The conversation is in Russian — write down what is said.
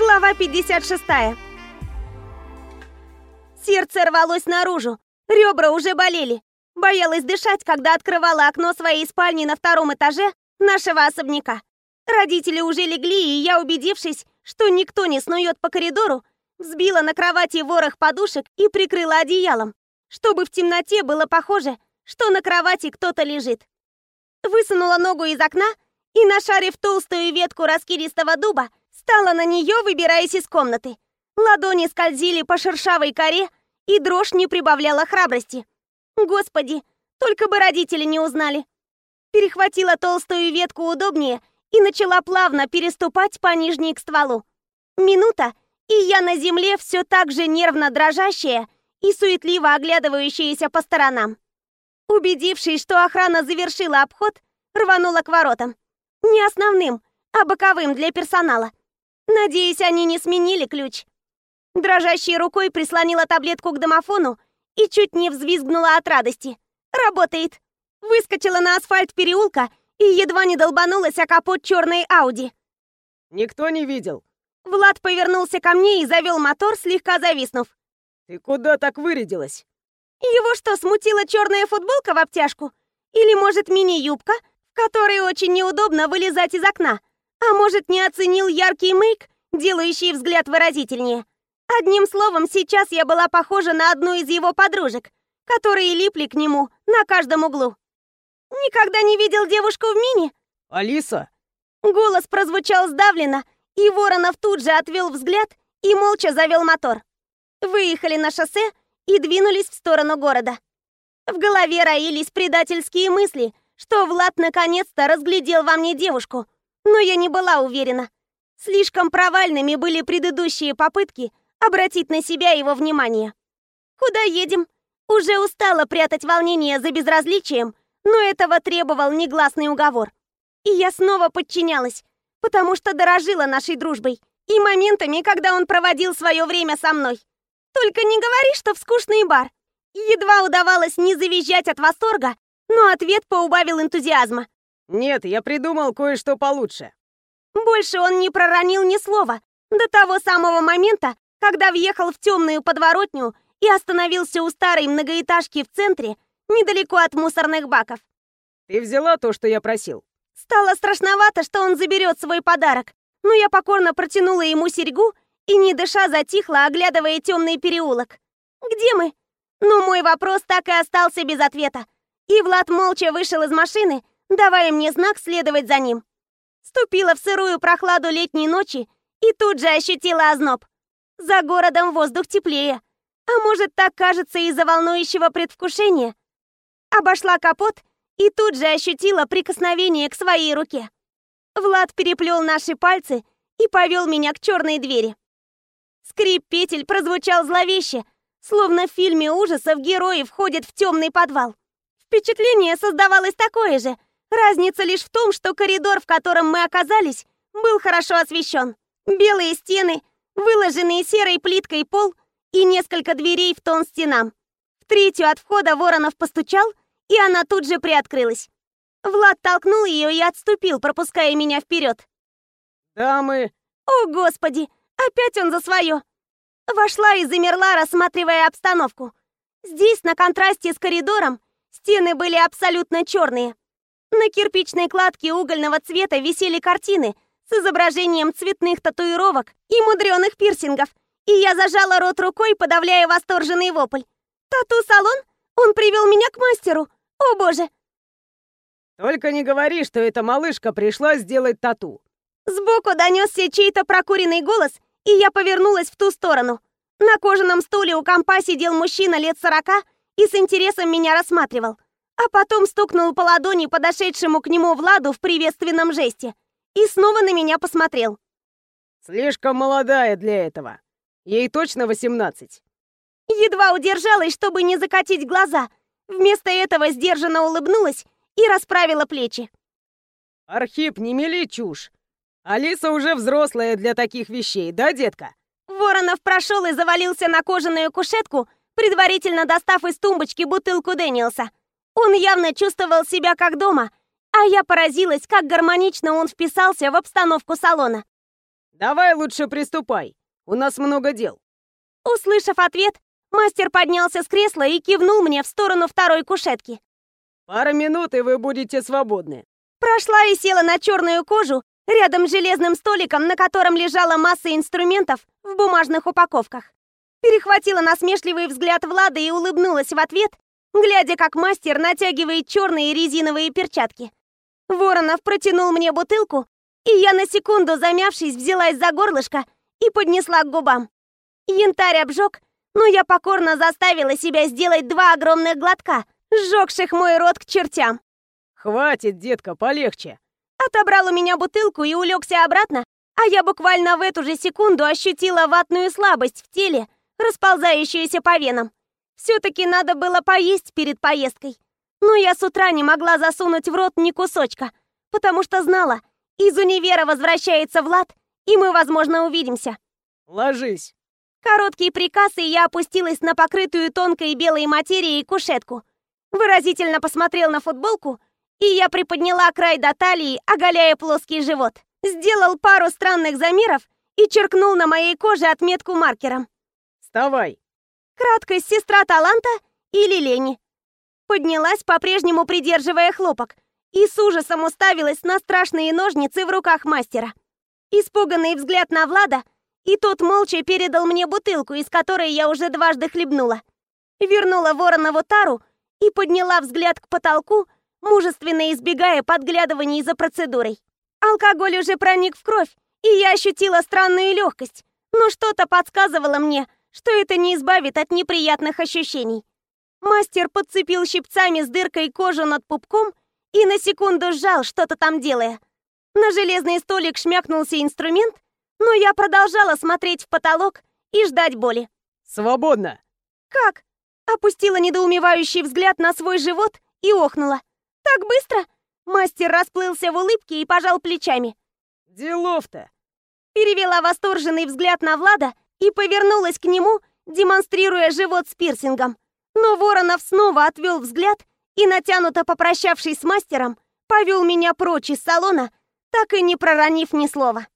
Глава 56. Сердце рвалось наружу, ребра уже болели. Боялась дышать, когда открывала окно своей спальни на втором этаже нашего особняка. Родители уже легли, и я, убедившись, что никто не снует по коридору, взбила на кровати ворох подушек и прикрыла одеялом, чтобы в темноте было похоже, что на кровати кто-то лежит. Высунула ногу из окна и, нашарив толстую ветку раскидистого дуба, Стала на нее, выбираясь из комнаты. Ладони скользили по шершавой коре, и дрожь не прибавляла храбрости. Господи, только бы родители не узнали. Перехватила толстую ветку удобнее и начала плавно переступать по нижней к стволу. Минута, и я на земле все так же нервно дрожащая и суетливо оглядывающаяся по сторонам. Убедившись, что охрана завершила обход, рванула к воротам. Не основным, а боковым для персонала. Надеюсь, они не сменили ключ. Дрожащей рукой прислонила таблетку к домофону и чуть не взвизгнула от радости. Работает. Выскочила на асфальт переулка и едва не долбанулась о капот черной Ауди. Никто не видел. Влад повернулся ко мне и завел мотор, слегка зависнув. Ты куда так вырядилась? Его что, смутила черная футболка в обтяжку? Или, может, мини-юбка, в которой очень неудобно вылезать из окна? А может, не оценил яркий мейк, делающий взгляд выразительнее? Одним словом, сейчас я была похожа на одну из его подружек, которые липли к нему на каждом углу. Никогда не видел девушку в мини? Алиса? Голос прозвучал сдавленно, и Воронов тут же отвел взгляд и молча завел мотор. Выехали на шоссе и двинулись в сторону города. В голове роились предательские мысли, что Влад наконец-то разглядел во мне девушку, но я не была уверена. Слишком провальными были предыдущие попытки обратить на себя его внимание. Куда едем? Уже устала прятать волнение за безразличием, но этого требовал негласный уговор. И я снова подчинялась, потому что дорожила нашей дружбой и моментами, когда он проводил свое время со мной. Только не говори, что в скучный бар. Едва удавалось не завизжать от восторга, но ответ поубавил энтузиазма. Нет, я придумал кое-что получше. Больше он не проронил ни слова до того самого момента, когда въехал в темную подворотню и остановился у старой многоэтажки в центре, недалеко от мусорных баков. Ты взяла то, что я просил? Стало страшновато, что он заберет свой подарок, но я покорно протянула ему серьгу и, не дыша, затихла, оглядывая темный переулок. «Где мы?» Но мой вопрос так и остался без ответа. И Влад молча вышел из машины, давая мне знак следовать за ним. Ступила в сырую прохладу летней ночи и тут же ощутила озноб. За городом воздух теплее. А может, так кажется из-за волнующего предвкушения? Обошла капот и тут же ощутила прикосновение к своей руке. Влад переплел наши пальцы и повел меня к черной двери. Скрип петель прозвучал зловеще, словно в фильме ужасов герои входят в темный подвал. Впечатление создавалось такое же — Разница лишь в том, что коридор, в котором мы оказались, был хорошо освещен. Белые стены, выложенные серой плиткой пол и несколько дверей в тон стенам. В третью от входа Воронов постучал, и она тут же приоткрылась. Влад толкнул ее и отступил, пропуская меня вперед. «Дамы!» «О, Господи! Опять он за свое!» Вошла и замерла, рассматривая обстановку. Здесь, на контрасте с коридором, стены были абсолютно черные. На кирпичной кладке угольного цвета висели картины с изображением цветных татуировок и мудреных пирсингов, и я зажала рот рукой, подавляя восторженный вопль. «Тату-салон? Он привел меня к мастеру! О, боже!» «Только не говори, что эта малышка пришла сделать тату!» Сбоку донесся чей-то прокуренный голос, и я повернулась в ту сторону. На кожаном стуле у компа сидел мужчина лет сорока и с интересом меня рассматривал а потом стукнул по ладони подошедшему к нему Владу в приветственном жесте и снова на меня посмотрел. «Слишком молодая для этого. Ей точно 18. Едва удержалась, чтобы не закатить глаза. Вместо этого сдержанно улыбнулась и расправила плечи. «Архип, не мели чушь. Алиса уже взрослая для таких вещей, да, детка?» Воронов прошел и завалился на кожаную кушетку, предварительно достав из тумбочки бутылку Дэниелса. Он явно чувствовал себя как дома, а я поразилась, как гармонично он вписался в обстановку салона. Давай лучше приступай. У нас много дел. Услышав ответ, мастер поднялся с кресла и кивнул мне в сторону второй кушетки. Пара минут, и вы будете свободны. Прошла и села на черную кожу рядом с железным столиком, на котором лежала масса инструментов в бумажных упаковках. Перехватила насмешливый взгляд Влада и улыбнулась в ответ, глядя, как мастер натягивает черные резиновые перчатки. Воронов протянул мне бутылку, и я на секунду, замявшись, взялась за горлышко и поднесла к губам. Янтарь обжег, но я покорно заставила себя сделать два огромных глотка, сжегших мой рот к чертям. Хватит, детка, полегче. Отобрал у меня бутылку и улегся обратно, а я буквально в эту же секунду ощутила ватную слабость в теле, расползающуюся по венам. Все-таки надо было поесть перед поездкой. Но я с утра не могла засунуть в рот ни кусочка, потому что знала, из универа возвращается Влад, и мы, возможно, увидимся. Ложись. Короткий приказ, и я опустилась на покрытую тонкой белой материей кушетку. Выразительно посмотрел на футболку, и я приподняла край до талии, оголяя плоский живот. Сделал пару странных замеров и черкнул на моей коже отметку маркером. Вставай. Краткость сестра таланта или лени. Поднялась, по-прежнему придерживая хлопок, и с ужасом уставилась на страшные ножницы в руках мастера. Испуганный взгляд на Влада, и тот молча передал мне бутылку, из которой я уже дважды хлебнула. Вернула Воронову тару и подняла взгляд к потолку, мужественно избегая подглядываний за процедурой. Алкоголь уже проник в кровь, и я ощутила странную легкость, но что-то подсказывало мне, что это не избавит от неприятных ощущений. Мастер подцепил щипцами с дыркой кожу над пупком и на секунду сжал, что-то там делая. На железный столик шмякнулся инструмент, но я продолжала смотреть в потолок и ждать боли. Свободно. Как? Опустила недоумевающий взгляд на свой живот и охнула. Так быстро? Мастер расплылся в улыбке и пожал плечами. Делов-то. Перевела восторженный взгляд на Влада и повернулась к нему, демонстрируя живот с пирсингом. Но Воронов снова отвел взгляд и, натянуто попрощавшись с мастером, повел меня прочь из салона, так и не проронив ни слова.